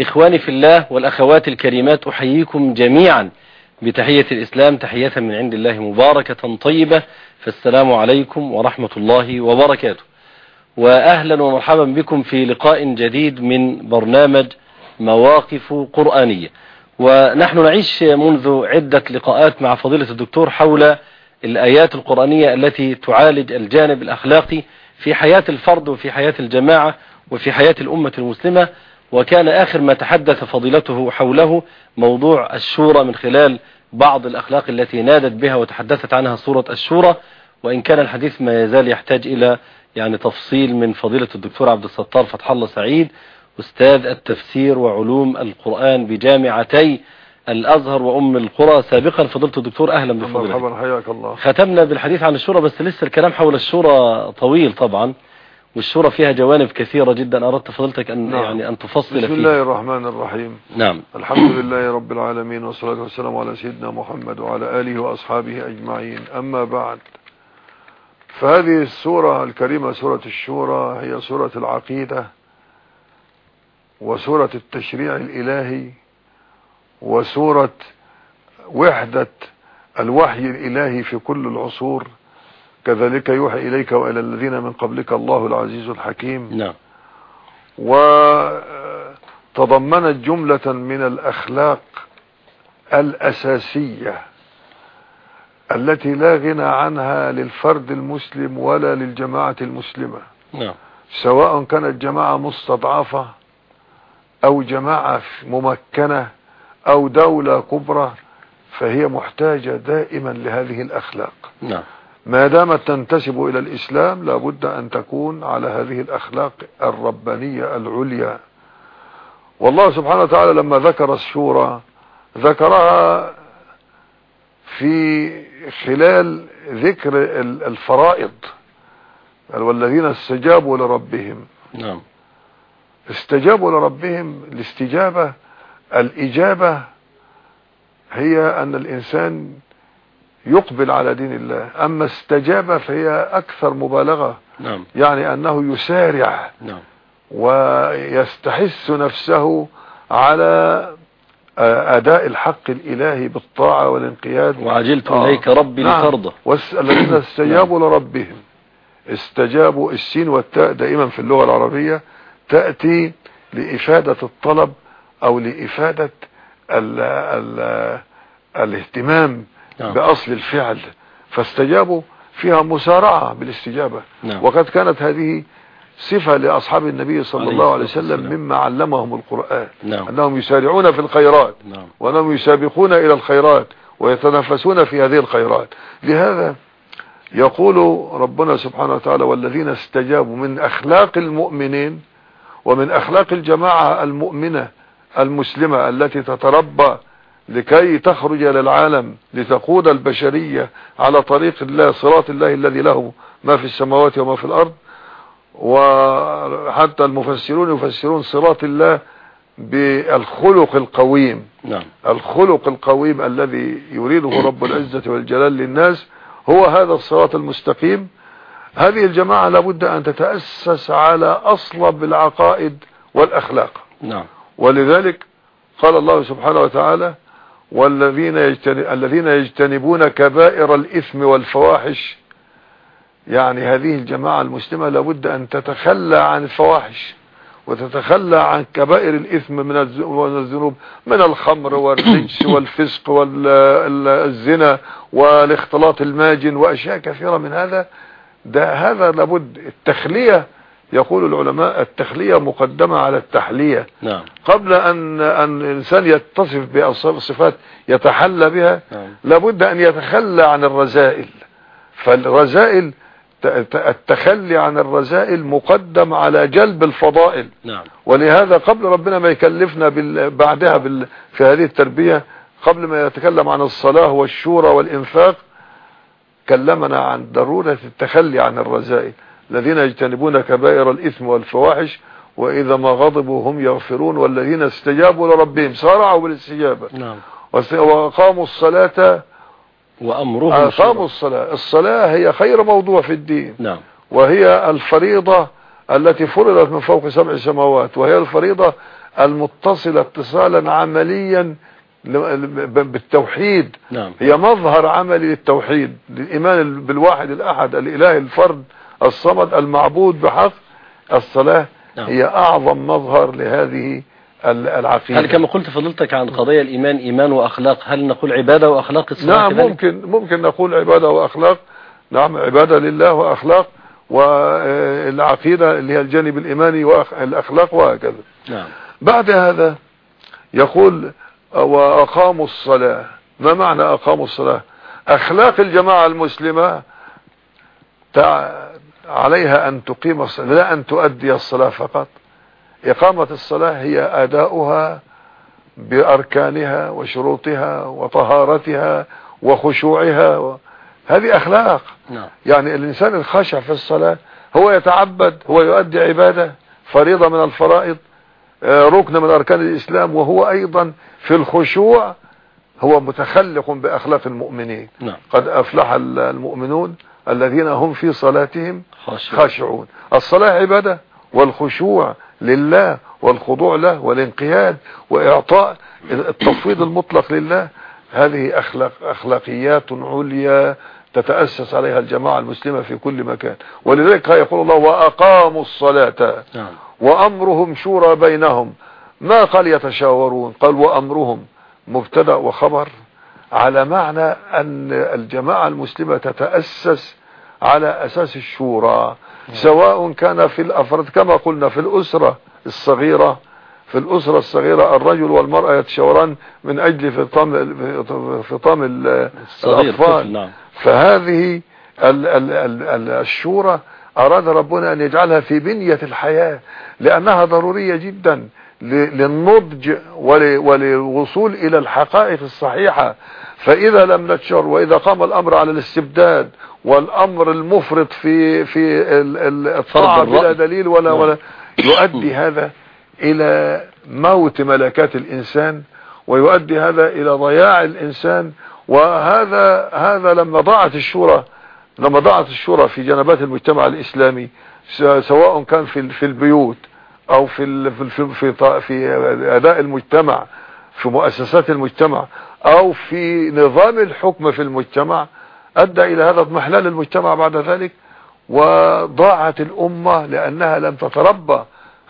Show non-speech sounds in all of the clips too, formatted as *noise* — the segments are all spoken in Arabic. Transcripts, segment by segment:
إخواني في الله والأخوات الكريمات أحييكم جميعا بتحية الإسلام تحية من عند الله مباركة طيبة فالسلام عليكم ورحمة الله وبركاته. وأهلا ومرحبا بكم في لقاء جديد من برنامج مواقف قرآنية. ونحن نعيش منذ عدة لقاءات مع فضيلة الدكتور حول الآيات القرآنية التي تعالج الجانب الأخلاقي في حياة الفرد وفي حياة الجماعة وفي حياة الأمة المسلمة. وكان آخر ما تحدث فضيلته حوله موضوع الشورى من خلال بعض الأخلاق التي نادت بها وتحدثت عنها سورة الشورى وإن كان الحديث ما يزال يحتاج إلى يعني تفصيل من فضيلة الدكتور عبد الستار فتح الله سعيد أستاذ التفسير وعلوم القرآن بجامعتي الأزهر وأم القرى. سابقا فضيلة الدكتور أهلا بفضلك مرحبا حياك الله. ختمنا بالحديث عن الشورى بس لسه الكلام حول الشورى طويل طبعا. والشورى فيها جوانب كثيرة جدا. أردت فضلتك أن نعم. يعني أن تفصل بسم فيها. الله الرحمن الرحيم. نعم. الحمد لله رب العالمين والصلاة والسلام على سيدنا محمد وعلى آله وأصحابه أجمعين. أما بعد فهذه السورة الكريمة سورة الشورى هي سورة العقيدة وسورة التشريع الإلهي وسورة وحدة الوحي الإلهي في كل العصور. كذلك يوحي إليك وإلى الذين من قبلك الله العزيز الحكيم. نعم. وتضمنت جملة من الأخلاق الأساسية التي لا غنى عنها للفرد المسلم ولا للجماعة المسلمة. نعم. سواء كانت جماعة مستضعفة أو جماعة ممكنة أو دولة كبرى فهي محتاجة دائما لهذه الأخلاق. نعم. ما دامت تنتسب إلى الإسلام لابد أن تكون على هذه الأخلاق الربانية العليا. والله سبحانه وتعالى لما ذكر الشورى ذكرها في خلال ذكر ال- الفرائض. والذين استجابوا لربهم. نعم. استجابوا لربهم الاستجابة الإجابة هي أن الإنسان يقبل على دين الله. أما استجاب فهي أكثر مبالغة. نعم. يعني أنه يسارع. نعم. ويستحث نفسه على آه، أداء الحق الإلهي بالطاعة والانقياد. وعجلت آه. إليك ربي نعم. لترضى. الذين استجابوا لربهم. استجابوا السين والتاء دائما في اللغة العربية تأتي لإفادة الطلب أو لإفادة ال ال الاهتمام نعم. بأصل الفعل فاستجابوا فيها مسارعة بالاستجابة نعم. وقد كانت هذه صفة لأصحاب النبي صلى عليه الله عليه وسلم. مما علمهم القرآن نعم أنهم يسارعون في الخيرات نعم وأنهم يسابقون إلى الخيرات ويتنافسون في هذه الخيرات لهذا يقول ربنا سبحانه وتعالى والذين استجابوا من أخلاق المؤمنين ومن أخلاق الجماعة المؤمنة المسلمة التي تتربى لكي تخرج إلى العالم لتقود البشرية على طريق الله صراط الله الذي له ما في السماوات وما في الأرض. وحتى المفسرون يفسرون صراط الله بالخلق القويم. نعم. الخلق القويم الذي يريده رب العزة والجلال للناس هو هذا الصراط المستقيم. هذه الجماعة لابد أن تتأسس على أصلب العقائد والأخلاق. نعم. ولذلك قال الله سبحانه وتعالى والذين يجتنب الذين يجتنبون كبائر الإثم والفواحش يعني هذه الجماعة المسلمة لابد أن تتخلى عن الفواحش وتتخلى عن كبائر الإثم من الذنوب من الخمر والرجس *coughs* والفسق والزنا والاختلاط الماجن وأشياء كثيرة من هذا. ده هذا لابد التخلية يقول العلماء التخلية مقدمة على التحلية. نعم. قبل أن أن الإنسان يتصف بصفات يتحلى بها نعم. لابد أن يتخلى عن الرذائل فالرذائل التخلي عن الرذائل مقدم على جلب الفضائل. نعم. ولهذا قبل ربنا ما يكلفنا بال... بعدها بال... في هذه التربية قبل ما يتكلم عن الصلاة والشورى والإنفاق كلمنا عن ضرورة التخلي عن الرذائل الذين يجتنبون كبائر الإثم والفواحش وإذا ما غضبوا هم يغفرون والذين استجابوا لربهم سارعوا بالاستجابة. نعم. وأقاموا الصلاة وأمرهم أقاموا. الصلاة. الصلاة هي خير موضوع في الدين. نعم. وهي الفريضة التي فرضت من فوق سبع سماوات وهي الفريضة المتصلة اتصالا عمليا بالتوحيد. نعم. هي مظهر عملي للتوحيد للإيمان بالواحد الأحد الإله الفرد. الصمد المعبود بحق الصلاة نعم. هي أعظم مظهر لهذه ال- العقيدة. هل كما قلت فضلتك عن قضايا الإيمان إيمان وأخلاق. هل نقول عبادة وأخلاق الصلاة نعم كذلك؟ ممكن ممكن نقول عبادة وأخلاق. نعم عبادة لله وأخلاق والعقيدة اللي هي الجانب الإيماني والأخلاق وهكذا. نعم. بعد هذا يقول وأقاموا الصلاة. ما معنى أقاموا الصلاة؟ أخلاق الجماعة المسلمة تع... عليها أن تقيم الصلاة لا أن تؤدي الصلاة فقط. إقامة الصلاة هي أداؤها بأركانها وشروطها وطهارتها وخشوعها و... هذه أخلاق. نعم. يعني الإنسان الخاشع في الصلاة هو يتعبد هو يؤدي عبادة فريضة من الفرائض آه، ركن من أركان الإسلام وهو أيضا في الخشوع هو متخلق بأخلاق المؤمنين. نعم. قد أفلح ال- المؤمنون الذين هم في صلاتهم خاشع خاشعون. الصلاة عبادة والخشوع لله والخضوع له والانقياد وإعطاء التفويض المطلق لله. هذه أخلاق أخلاقيات عليا تتأسس عليها الجماعة المسلمة في كل مكان. ولذلك يقول الله وأقاموا الصلاة نعم. وأمرهم شورى بينهم. ما قال يتشاورون؟ قال وأمرهم مبتدأ وخبر على معنى أن الجماعة المسلمة تتأسس على أساس الشورى سواء كان في الأفراد كما قلنا في الأسرة الصغيرة في الأسرة الصغيرة الرجل والمرأة يتشاوران من أجل فطام فطام الأطفال. نعم. فهذه ال ال ال ال الشورى أراد ربنا أن يجعلها في بنية الحياة لأنها ضرورية جدا. للنضج ول- وللوصول إلى الحقائق الصحيحة فإذا لم نتشر وإذا قام الأمر على الاستبداد والأمر المفرط في في ال- ال- الطاعة. بلا دليل ولا نعم. ولا يؤدي هذا إلى موت ملكات الإنسان ويؤدي هذا إلى ضياع الإنسان وهذا هذا لما ضاعت الشورى لما ضاعت الشورى في جنبات المجتمع الإسلامي سواء كان في في البيوت أو في في في في, أداء المجتمع في مؤسسات المجتمع أو في نظام الحكم في المجتمع أدى إلى هذا اضمحلال المجتمع بعد ذلك وضاعت الأمة لأنها لم تتربى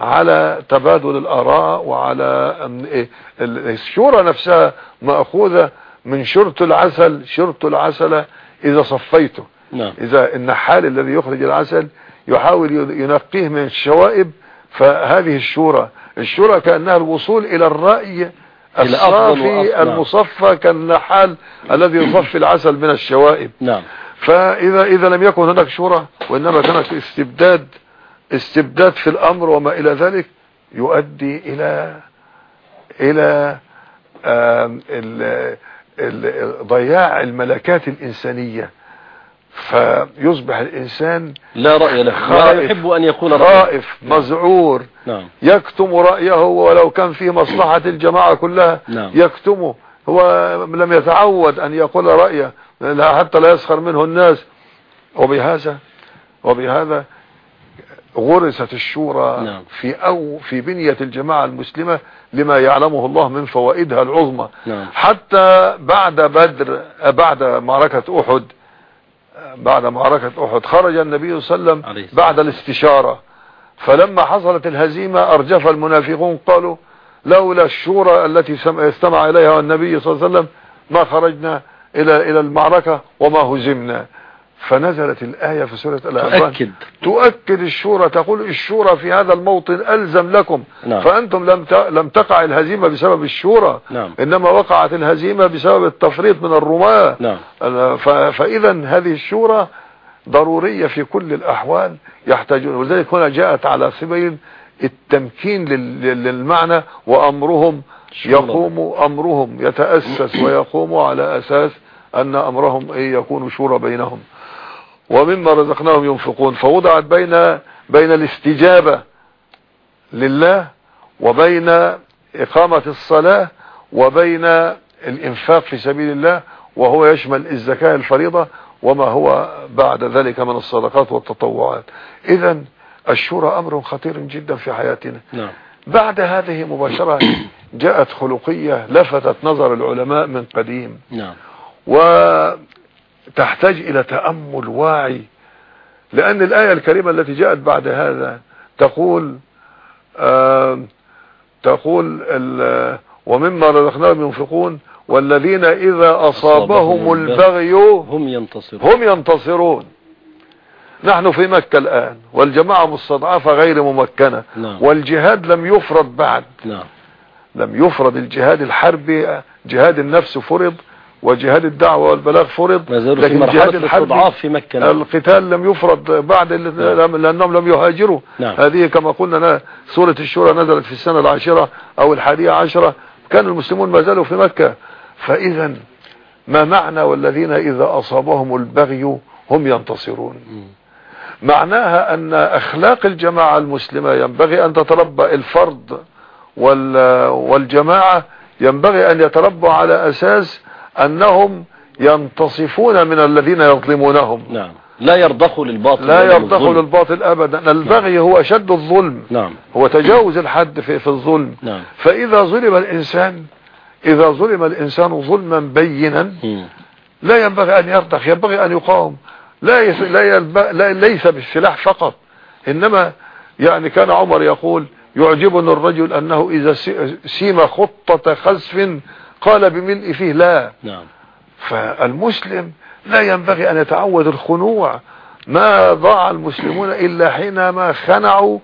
على تبادل الآراء وعلى إيه، ال- الشورى نفسها مأخوذة من شرط العسل شرط العسل إذا صفيته. نعم. إذا النحال الذي يخرج العسل يحاول ين- ينقيه من الشوائب فهذه الشورى الشورى كأنها الوصول إلى الرأي الصافي. المصفى كالنحال الذي يصفي العسل من الشوائب. نعم. فإذا إذا لم يكن هناك شورى وإنما كانت استبداد استبداد في الأمر وما إلى ذلك يؤدي إلى إلى آم، ال- ال- ضياع الملكات الإنسانية. فيصبح الإنسان لا رأي له خائف. يحب أن يقول رأيه خائف مذعور نعم يكتم رأيه ولو كان فيه مصلحة الجماعة كلها نعم. يكتمه هو لم يتعود أن يقول رأيه لا حتى لا يسخر منه الناس وبهذا وبهذا غرست الشورى نعم. في أو في بنية الجماعة المسلمة لما يعلمه الله من فوائدها العظمى نعم حتى بعد بدر بعد معركة أحد بعد معركة أحد خرج النبي صلى الله عليه وسلم بعد الاستشارة. فلما حصلت الهزيمة أرجف المنافقون قالوا لولا الشورى التي استمع إليها النبي صلى الله عليه وسلم ما خرجنا إلى إلى المعركة وما هزمنا. فنزلت الآية في سورة الأعراف. تؤكد. تؤكد الشورى تقول الشورى في هذا الموطن ألزم لكم. نعم. فأنتم لم لم تقع الهزيمة بسبب الشورى. نعم. إنما وقعت الهزيمة بسبب التفريط من الرماة. نعم. فإذا هذه الشورى ضرورية في كل الأحوال يحتاجون. ولذلك هنا جاءت على سبيل التمكين لل- لل- للمعنى وأمرهم. يقوم أمرهم يتأسس *clears throat* ويقوم على أساس أن أمرهم إيه يكون شورى بينهم. ومما رزقناهم ينفقون. فوضعت بين بين الاستجابة لله وبين إقامة الصلاة وبين الإنفاق في سبيل الله وهو يشمل الزكاة الفريضة وما هو بعد ذلك من الصدقات والتطوعات. إذا الشورى أمر خطير جدا في حياتنا. نعم. بعد هذه مباشرة جاءت خلقية لفتت نظر العلماء من قديم. نعم. وتحتاج إلى تأمل واعي. لأن الآية الكريمة التي جاءت بعد هذا تقول آه تقول ومما رزقناهم ينفقون والذين إذا أصابهم البغي هم ينتصرون. هم ينتصرون. نحن في مكة الآن والجماعة مستضعفة غير ممكنة. نعم. والجهاد لم يفرض بعد. نعم. لم يفرض الجهاد الحربي جهاد النفس فرض. وجهاد الدعوة والبلاغ فرض لكن الحربي الاستضعاف في مكة نعم. القتال لم يفرض بعد نعم. لأنهم لم يهاجروا نعم. هذه كما قلنا سورة الشورى نزلت في السنة العاشرة أو الحادية عشرة كان المسلمون ما زالوا في مكة فإذا ما معنى والذين إذا أصابهم البغي هم ينتصرون معناها أن أخلاق الجماعة المسلمة ينبغي أن تتربى الفرد وال- والجماعة ينبغي أن يتربوا على أساس أنهم ينتصفون من الذين يظلمونهم. نعم. لا يرضخوا للباطل لا يرضخوا. للباطل أبدا. البغي هو أشد الظلم. نعم. هو تجاوز الحد في, في الظلم. نعم. فإذا ظلم الإنسان إذا ظلم الإنسان ظلما بينا. لا ينبغي أن يرضخ ينبغي أن يقاوم. لا, يس... لا, يلب... لا ليس بالسلاح فقط. إنما يعني كان عمر يقول يعجبني الرجل أنه إذا س- سيم خطة خسف قال بملء فيه لا. نعم. فالمسلم لا ينبغي أن يتعود الخنوع. ما ضاع المسلمون إلا حينما خنعوا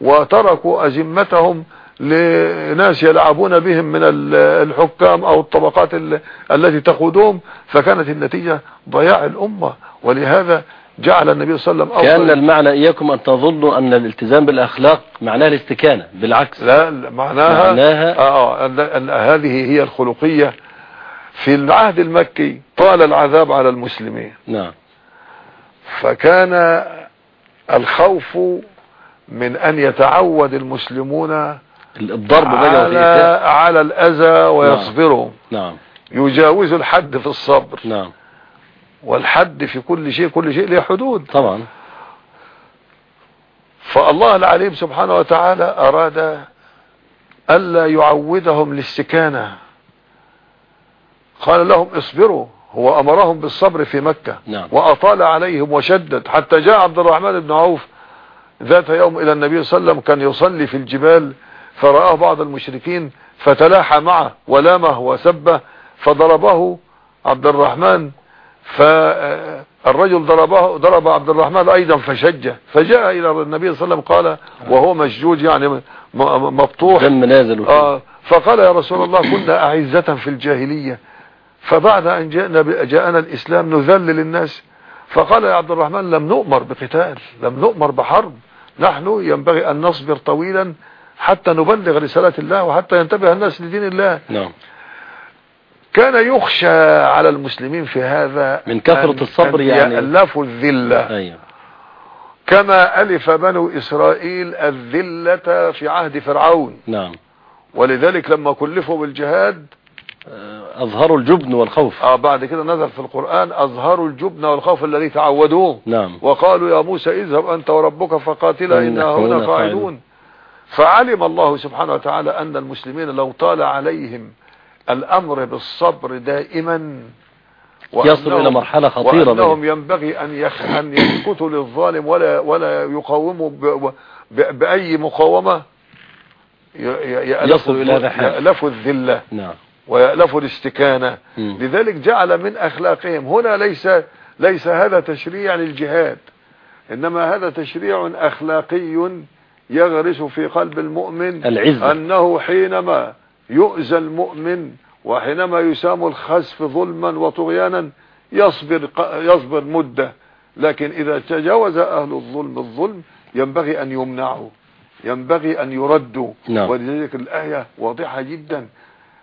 وتركوا أزمتهم لناس يلعبون بهم من ال- الحكام أو الطبقات ال- التي تقودهم فكانت النتيجة ضياع الأمة. ولهذا جعل النبي صلى الله عليه وسلم أفضل. المعنى إياكم أن تظنوا أن الالتزام بالأخلاق معناه الاستكانة بالعكس. لا معناها, معناها- آه أن أن هذه هي الخلقية في العهد المكي طال العذاب على المسلمين. نعم. فكان الخوف من أن يتعود المسلمون الضرب على, على الأذى ويصبروا نعم. يجاوز الحد في الصبر. نعم. والحد في كل شيء كل شيء له حدود. طبعا. فالله العليم سبحانه وتعالى أراد ألا يعودهم للسكانة. قال لهم اصبروا هو أمرهم بالصبر في مكة. نعم. وأطال عليهم وشدد. حتى جاء عبد الرحمن بن عوف ذات يوم إلى النبي صلى الله عليه وسلم كان يصلي في الجبال فرآه بعض المشركين فتلاحى معه ولامه وسبه فضربه عبد الرحمن فالرجل ضربه ضرب عبد الرحمن أيضا فشجه فجاء إلى النبي صلى الله عليه وسلم قال وهو مشجوج يعني مبطوح دم نازل. آه فقال يا رسول الله كنا أعزة في الجاهلية فبعد أن جاءنا جاءنا الإسلام نذلل الناس. فقال يا عبد الرحمن لم نؤمر بقتال لم نؤمر بحرب نحن ينبغي أن نصبر طويلا حتى نبلغ رسالة الله وحتى ينتبه الناس لدين الله. نعم. كان يخشى على المسلمين في هذا من كثرة الصبر أن يعني. يألفوا الذلة. أيوه. كما ألف بنو إسرائيل الذلة في عهد فرعون. نعم. ولذلك لما كلفوا بالجهاد آه، أظهروا الجبن والخوف. آه بعد كده نزل في القرآن أظهروا الجبن والخوف الذي تعودوه. نعم. وقالوا يا موسى اذهب أنت وربك فقاتلا إنا هنا قاعدون فعلم الله سبحانه وتعالى أن المسلمين لو طال عليهم الأمر بالصبر دائما يصل إلى مرحلة خطيرة وأنهم ينبغي يخ... أن يسكتوا للظالم ولا ولا يقاوموا ب... ب... بأي مقاومة. ي... ي... يألفوا يصل هذا الحال. يألفوا الذلة. نعم. ويألفوا الاستكانة مم. لذلك جعل من أخلاقهم. هنا ليس ليس هذا تشريع للجهاد. إنما هذا تشريع أخلاقي يغرس في قلب المؤمن العزة. أنه حينما يؤذى المؤمن وحينما يسام الخسف ظلما وطغيانا يصبر يصبر مدة. لكن إذا تجاوز أهل الظلم الظلم ينبغي أن يمنعوا ينبغي أن يردوا. نعم. ولذلك الآية واضحة جدا.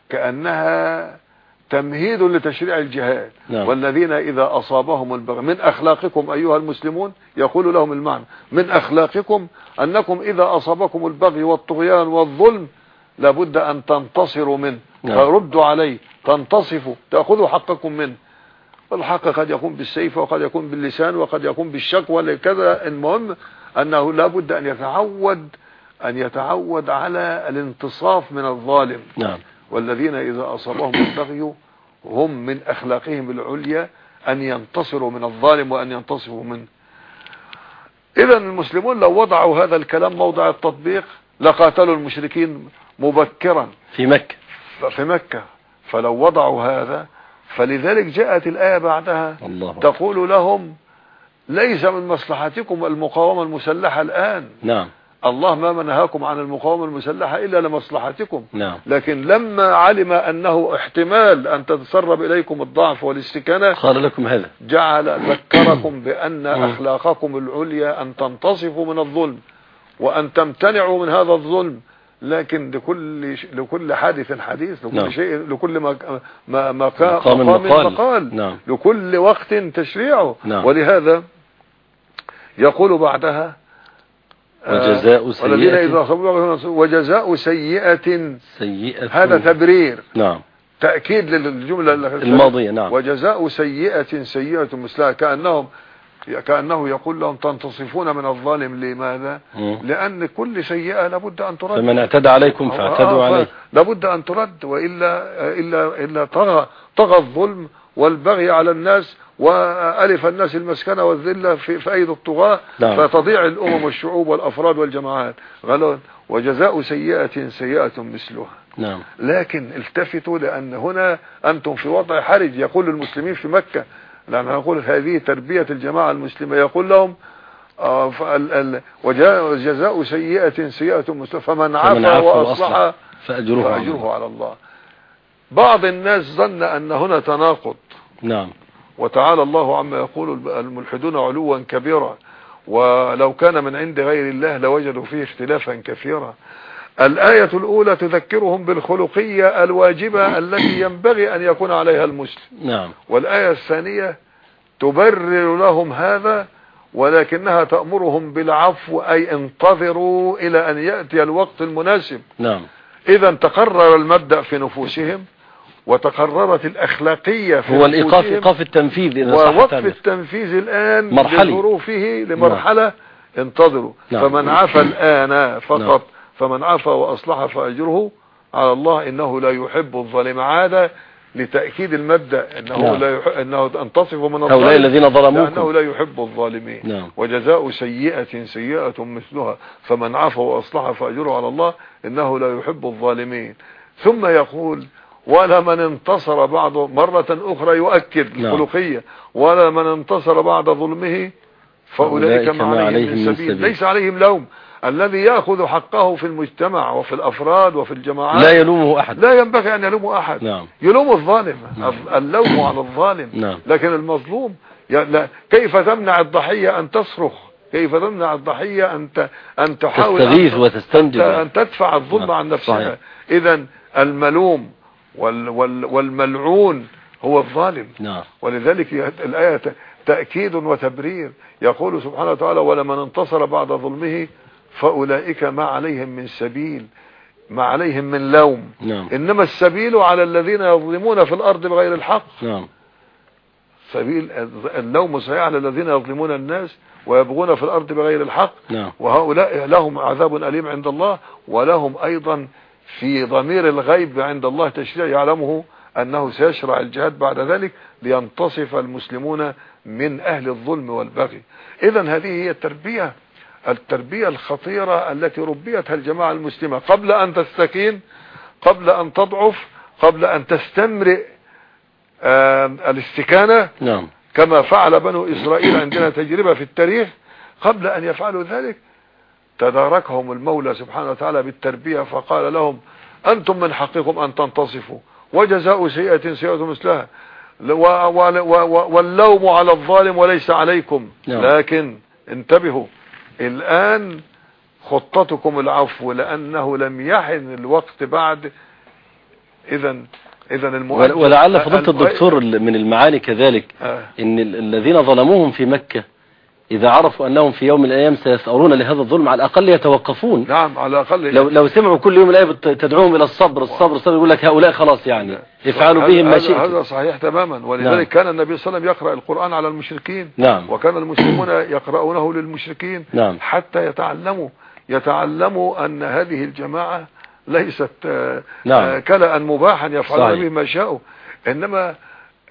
كأنها تمهيد لتشريع الجهاد. نعم. والذين إذا أصابهم البغي من أخلاقكم أيها المسلمون؟ يقول لهم المعنى. من أخلاقكم أنكم إذا أصابكم البغي والطغيان والظلم لابد أن تنتصروا منه. نعم. تردوا عليه تنتصفوا تأخذوا حقكم منه. والحق قد يكون بالسيف وقد يكون باللسان وقد يكون بالشكوى لكذا. المهم أنه لابد أن يتعود أن يتعود على الانتصاف من الظالم. نعم. والذين إذا أصابهم البغي هم من أخلاقهم العليا أن ينتصروا من الظالم وأن ينتصفوا منه. إذا المسلمون لو وضعوا هذا الكلام موضع التطبيق لقاتلوا المشركين مبكرا. في مكة. في مكة. فلو وضعوا هذا فلذلك جاءت الآية بعدها. الله. تقول لهم ليس من مصلحتكم المقاومة المسلحة الآن. نعم. الله ما منهاكم عن المقاومة المسلحة إلا لمصلحتكم. نعم. لكن لما علم أنه احتمال أن تتسرب إليكم الضعف والاستكانة قال لكم هذا. جعل *coughs* ذكركم بأن أخلاقكم العليا أن تنتصفوا من الظلم وأن تمتنعوا من هذا الظلم لكن لكل ش- لكل حادث حديث لكل نعم. شيء لكل مك... ما مكا... مقام مقام مقال. مقال نعم. لكل وقت تشريعه. نعم. ولهذا يقول بعدها آه، وجزاء والذين سيئة. وجزاء سيئة. سيئة. هذا تبرير. نعم. تأكيد للجملة الماضية نعم. وجزاء سيئة سيئة مثلها كأنهم كأنه يقول لهم تنتصفون من الظالم لماذا؟ مم. لأن كل سيئة لابد أن ترد. فمن اعتدى عليكم فاعتدوا آه، عليه. لابد أن ترد وإلا إلا إلا طغى طغى الظلم والبغي على الناس وألف الناس المسكنة والذلة في, في أيدي الطغاة. نعم. فتضيع الأمم والشعوب والأفراد والجماعات. قالوا وجزاء سيئة سيئة مثلها. نعم. لكن التفتوا لأن هنا أنتم في وضع حرج يقول المسلمين في مكة. لأن نقول هذه تربية الجماعة المسلمة. يقول لهم آه، فال- ال- وجاء جزاء سيئة سيئة مثلها فمن عفا وأصلح فأجره على الله. فأجره على الله. بعض الناس ظن أن هنا تناقض. نعم. وتعالى الله عما يقول الملحدون علوا كبيرا. ولو كان من عند غير الله لوجدوا فيه اختلافا كثيرا. الآية الأولى تذكرهم بالخلقية الواجبة *coughs* التي ينبغي أن يكون عليها المسلم. نعم. والآية الثانية تبرر لهم هذا ولكنها تأمرهم بالعفو أي انتظروا إلى أن يأتي الوقت المناسب. نعم. إذا تقرر المبدأ في نفوسهم وتقررت الأخلاقية في هو الإيقاف إيقاف التنفيذ إذا ووقف التنفيذ الآن مرحلي. لظروفه لمرحلة انتظروا. نعم. فمن عفى الآن نعم. فمن عفى وأصلح فأجره على الله إنه لا يحب الظالم عادة لتأكيد المبدأ إنه نعم. لا يحب إنه أنتصف من هؤلاء الظالم الذين ظلموكم. لا يحب الظالمين. نعم. وجزاء سيئة سيئة مثلها. فمن عفى وأصلح فأجره على الله إنه لا يحب الظالمين. ثم يقول ولا من انتصر بعد مرة أخرى يؤكد نعم. الخلقية. ولا من انتصر بعد ظلمه فأولئك ما عليهم من سبيل. ليس عليهم لوم. الذي يأخذ حقه في المجتمع وفي الأفراد وفي الجماعات. لا يلومه أحد. لا ينبغي أن يلوم أحد. نعم. يلوم الظالم. نعم. اللوم *coughs* على الظالم. نعم. لكن المظلوم كيف تمنع الضحية أن تصرخ؟ كيف تمنع الضحية أن أن تحاول تستغيث وتستنجد. أن تدفع الظلم نعم. عن نفسها. إذا الملوم وال وال والملعون هو الظالم. نعم. ولذلك الآية تأكيد وتبرير. يقول سبحانه وتعالى ولمن انتصر بعد ظلمه فأولئك ما عليهم من سبيل ما عليهم من لوم. نعم. إنما السبيل على الذين يظلمون في الأرض بغير الحق. نعم. سبيل اللوم صحيح على الذين يظلمون الناس ويبغون في الأرض بغير الحق. نعم. وهؤلاء لهم عذاب أليم عند الله ولهم أيضا في ضمير الغيب عند الله تشريع. يعلمه أنه سيشرع الجهاد بعد ذلك لينتصف المسلمون من أهل الظلم والبغي. إذا هذه هي التربية التربية الخطيرة التي ربيتها الجماعة المسلمة. قبل أن تستكين قبل أن تضعف قبل أن تستمرئ الاستكانة نعم. كما فعل بنو إسرائيل *coughs* عندنا تجربة في التاريخ قبل أن يفعلوا ذلك تداركهم المولى سبحانه وتعالى بالتربية فقال لهم أنتم من حقكم أن تنتصفوا. وجزاء سيئة سيئة مثلها. واللوم على الظالم وليس عليكم. نعم. لكن انتبهوا الآن خطتكم العفو لأنه لم يحن الوقت بعد إذا المؤدب ولعل فضيلة الم- الدكتور من المعاني كذلك آه. إن ال- الذين ظلموهم في مكة إذا عرفوا أنهم في يوم من الأيام سيثأرون لهذا الظلم على الأقل يتوقفون. نعم على الأقل لو لو سمعوا كل يوم بت- تدعوهم إلى الصبر الصبر الصبر يقول لك هؤلاء خلاص يعني افعلوا هذا- بهم ما شئتم هذا صحيح تماما. ولذلك نعم. كان النبي صلى الله عليه وسلم يقرأ القرآن على المشركين. نعم. وكان المسلمون *coughs* يقرؤونه للمشركين نعم. حتى يتعلموا يتعلموا أن هذه الجماعة ليست آه، نعم. آه، كلأ مباحا يفعلون صحيح. به ما شاءوا. إنما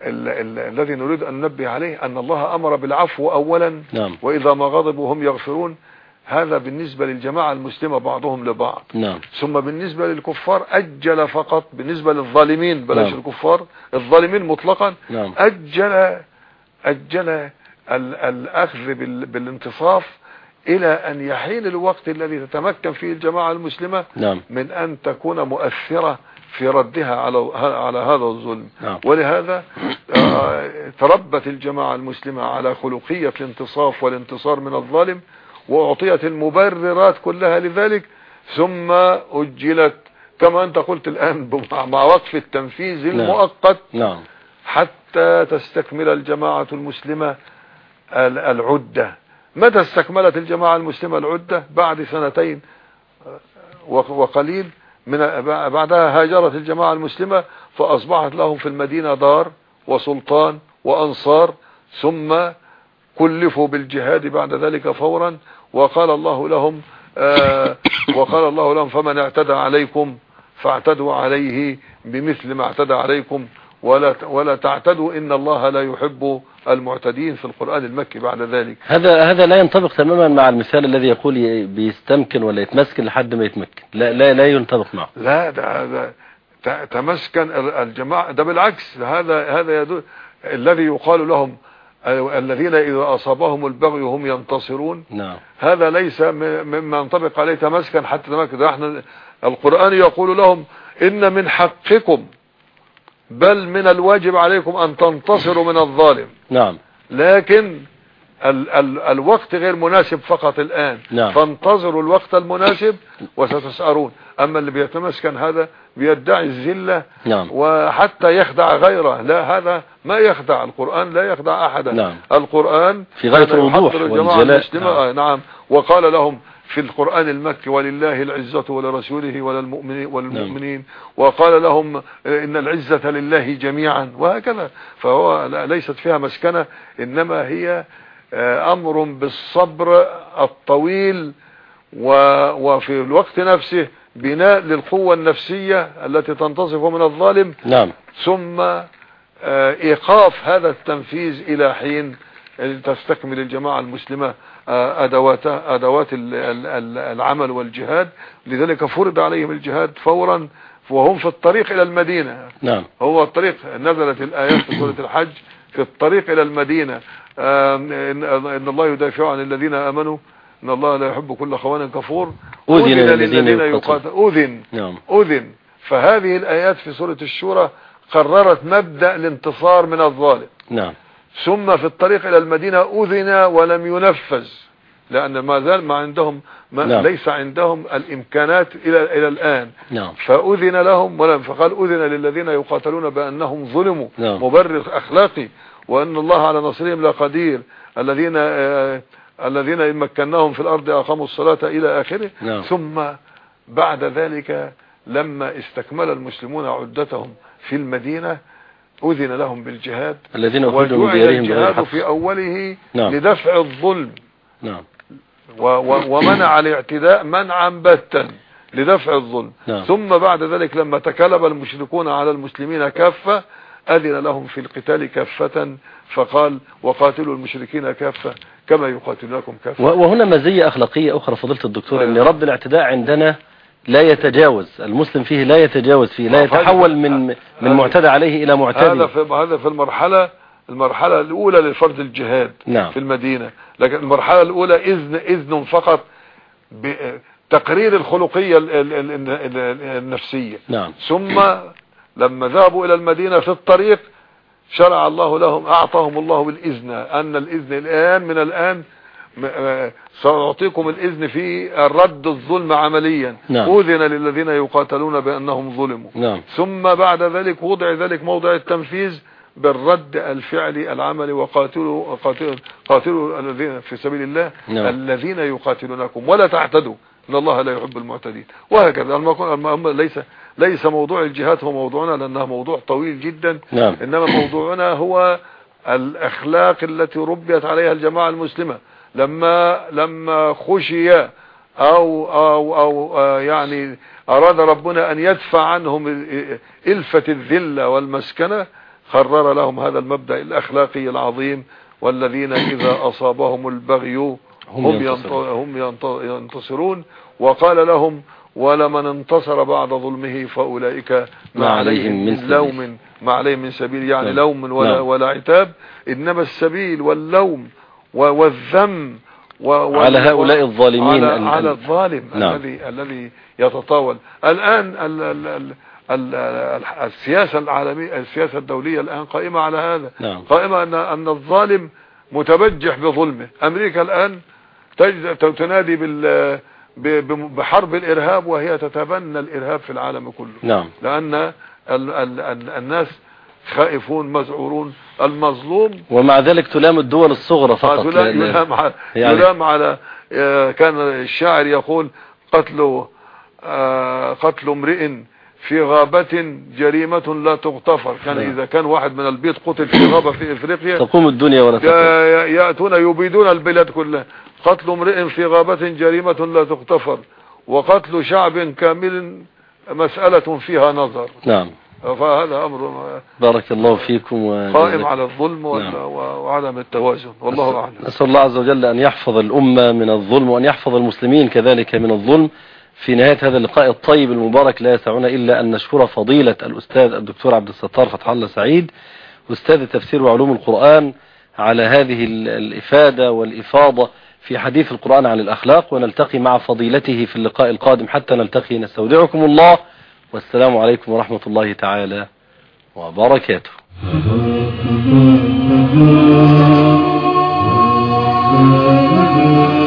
الذي نريد أن ننبه عليه أن الله أمر بالعفو أولا نعم. وإذا ما غضبوا هم يغفرون. هذا بالنسبة للجماعة المسلمة بعضهم لبعض. نعم. ثم بالنسبة للكفار أجل فقط بالنسبة للظالمين بلاش نعم. الكفار الظالمين مطلقا. نعم. أجل أجل ال- الأخذ بال- بالانتصاف إلى أن يحين الوقت الذي تتمكن فيه الجماعة المسلمة نعم. من أن تكون مؤثرة في ردها على على هذا الظلم. نعم. ولهذا آه، تربت الجماعة المسلمة على خلقية الانتصاف والانتصار من الظالم وأعطيت المبررات كلها لذلك ثم أجلت. كما أنت قلت الآن *laughs* مع- وقف التنفيذ المؤقت نعم. حتى تستكمل الجماعة المسلمة ال- العدة. متى استكملت الجماعة المسلمة العدة؟ بعد سنتين آه، وق- وقليل. من بعدها هاجرت الجماعة المسلمة فأصبحت لهم في المدينة دار وسلطان وأنصار ثم كلفوا بالجهاد بعد ذلك فورا. وقال الله لهم آه وقال الله لهم فمن اعتدى عليكم فاعتدوا عليه بمثل ما اعتدى عليكم. ولا ولا تعتدوا إن الله لا يحب المعتدين في القرآن المكي بعد ذلك. هذا هذا لا ينطبق تماما مع المثال الذي يقول بيستمكن ولا يتمسكن لحد ما يتمكن. لا لا لا ينطبق معه. لا ده تمسكن ال- الجماعة. ده بالعكس هذا هذا يدل الذي يقال لهم ال- الذين إذا أصابهم البغي هم ينتصرون. نعم. هذا ليس مما ينطبق عليه تمسكن حتى تمسكن. ده إحنا القرآن يقول لهم إن من حقكم بل من الواجب عليكم أن تنتصروا من الظالم. نعم. لكن ال ال الوقت غير مناسب فقط الآن. نعم. فانتظروا الوقت المناسب وستسأرون. أما اللي بيتمسكن هذا بيدعي الذلة نعم. وحتى يخدع غيره. لا هذا ما يخدع. القرآن لا يخدع أحدا. نعم. القرآن في غاية الوضوح والجلاء. نعم. نعم. وقال لهم في القرآن المكي ولله العزة ولرسوله وللمؤمنين, والمؤمنين. وقال لهم إن العزة لله جميعا وهكذا. فهو ليست فيها مسكنة إنما هي آه، أمر بالصبر الطويل وفي الوقت نفسه بناء للقوة النفسية التي تنتصف من الظالم. نعم. ثم آه، إيقاف هذا التنفيذ إلى حين تستكمل الجماعة المسلمة. ادوات ال- العمل والجهاد. لذلك فرض عليهم الجهاد فورا وهم في الطريق إلى المدينة. نعم. هو الطريق نزلت الآيات في سورة الحج في الطريق إلى المدينة. ان إن الله يدافع عن الذين آمنوا إن الله لا يحب كل خوان كفور. أذن أذن للذين يقاتلون. يقاتل أذن. نعم. أذن. فهذه الآيات في سورة الشورى قررت مبدأ الانتصار من الظالم. نعم. ثم في الطريق إلى المدينة أذن ولم ينفذ لأن ما زال ما عندهم ما نعم. ليس عندهم الإمكانات إلى إلى الآن نعم فأذن لهم ولم فقال أذن للذين يقاتلون بأنهم ظلموا نعم. مبرر أخلاقي وأن الله على نصرهم لقدير الذين آه الذين إن مكناهم في الأرض أقاموا الصلاة إلى آخره نعم. ثم بعد ذلك لما استكمل المسلمون عدتهم في المدينة أذن لهم بالجهاد الذين أخرجوا من ديارهم الجهاد في أوله نعم. لدفع الظلم نعم و و ومنع الاعتداء منعا باتا لدفع الظلم نعم. ثم بعد ذلك لما تكلب المشركون على المسلمين كافة أذن لهم في القتال كافة فقال وقاتلوا المشركين كافة كما يقاتلونكم كافة وهنا مزية أخلاقية أخرى فضيلة الدكتور أن أيوة. رد الاعتداء عندنا لا يتجاوز المسلم فيه لا يتجاوز فيه لا فهذا- يتحول من من هذا- معتدى عليه هذا معتدي. في هذا في المرحلة المرحلة الأولى لفرض الجهاد نعم. في المدينة. لكن المرحلة الأولى إذن إذن فقط بتقرير الخلقية ال- ال- ال- ال- ال- النفسية. نعم. ثم لما ذهبوا إلى المدينة في الطريق شرع الله لهم أعطاهم الله الإذن أن الإذن الآن من الآن آه، سأعطيكم الإذن في الرد الظلم عمليا. نعم. أذن للذين يقاتلون بأنهم ظلموا. نعم. ثم بعد ذلك وضع ذلك موضع التنفيذ بالرد الفعلي العملي وقاتلوا قاتلوا, قاتلوا الذين في سبيل الله نعم. الذين يقاتلونكم. ولا تعتدوا. إن الله لا يحب المعتدين. وهكذا. المكون- الم- ليس ليس موضوع الجهاد هو موضوعنا لانها موضوع طويل جدا. نعم. إنما موضوعنا هو الأخلاق التي ربيت عليها الجماعة المسلمة. لما لما خشي أو أو أو آه، يعني أراد ربنا أن يدفع عنهم إلفة الذلة والمسكنة قرر لهم هذا المبدأ الأخلاقي العظيم والذين إذا أصابهم البغي هم, هم ينتصرون. وقال لهم ولمن انتصر بعد ظلمه فأولئك ما عليهم من لوم ما عليهم من سبيل. يعني نعم. لوم ولا نعم. ولا عتاب. إنما السبيل واللوم والذم على هؤلاء الظالمين على, على ال- الظالم نعم. الذي الذي يتطاول. الآن ال ال ال ال ال السياسة العالميه السياسة الدولية الآن قائمة على هذا. نعم. قائمة ان أن الظالم متبجح بظلمه. أمريكا الآن تجد تنادي بال بحرب الإرهاب وهي تتبنى الإرهاب في العالم كله. نعم. لأن ال ال ال الناس خائفون مذعورون المظلوم. ومع ذلك تلام الدول الصغرى فقط يلام, لأن- يلام على, يعني- يلام على آه، كان الشاعر يقول قتل آه، قتل امرئ في غابة جريمة لا تغتفر. كان نعم. إذا كان واحد من البيض قتل في غابة في إفريقيا تقوم الدنيا ولا تقوم يأتون يبيدون البلاد كلها. قتل امرئ في غابة جريمة لا تغتفر. وقتل شعب كامل مسألة فيها نظر. نعم. فهذا أمر بارك الله فيكم قائم على الظلم نعم. وعدم التوازن. والله أعلم. نسأل الله عز وجل أن يحفظ الأمة من الظلم وأن يحفظ المسلمين كذلك من الظلم. في نهاية هذا اللقاء الطيب المبارك لا يسعنا إلا أن نشكر فضيلة الأستاذ الدكتور عبد الستار فتح الله سعيد أستاذ التفسير وعلوم القرآن على هذه ال- الإفادة والإفاضة في حديث القرآن عن الأخلاق. ونلتقي مع فضيلته في اللقاء القادم حتى نلتقي. نستودعكم الله. والسلام عليكم ورحمة الله تعالى وبركاته Thank *laughs* you.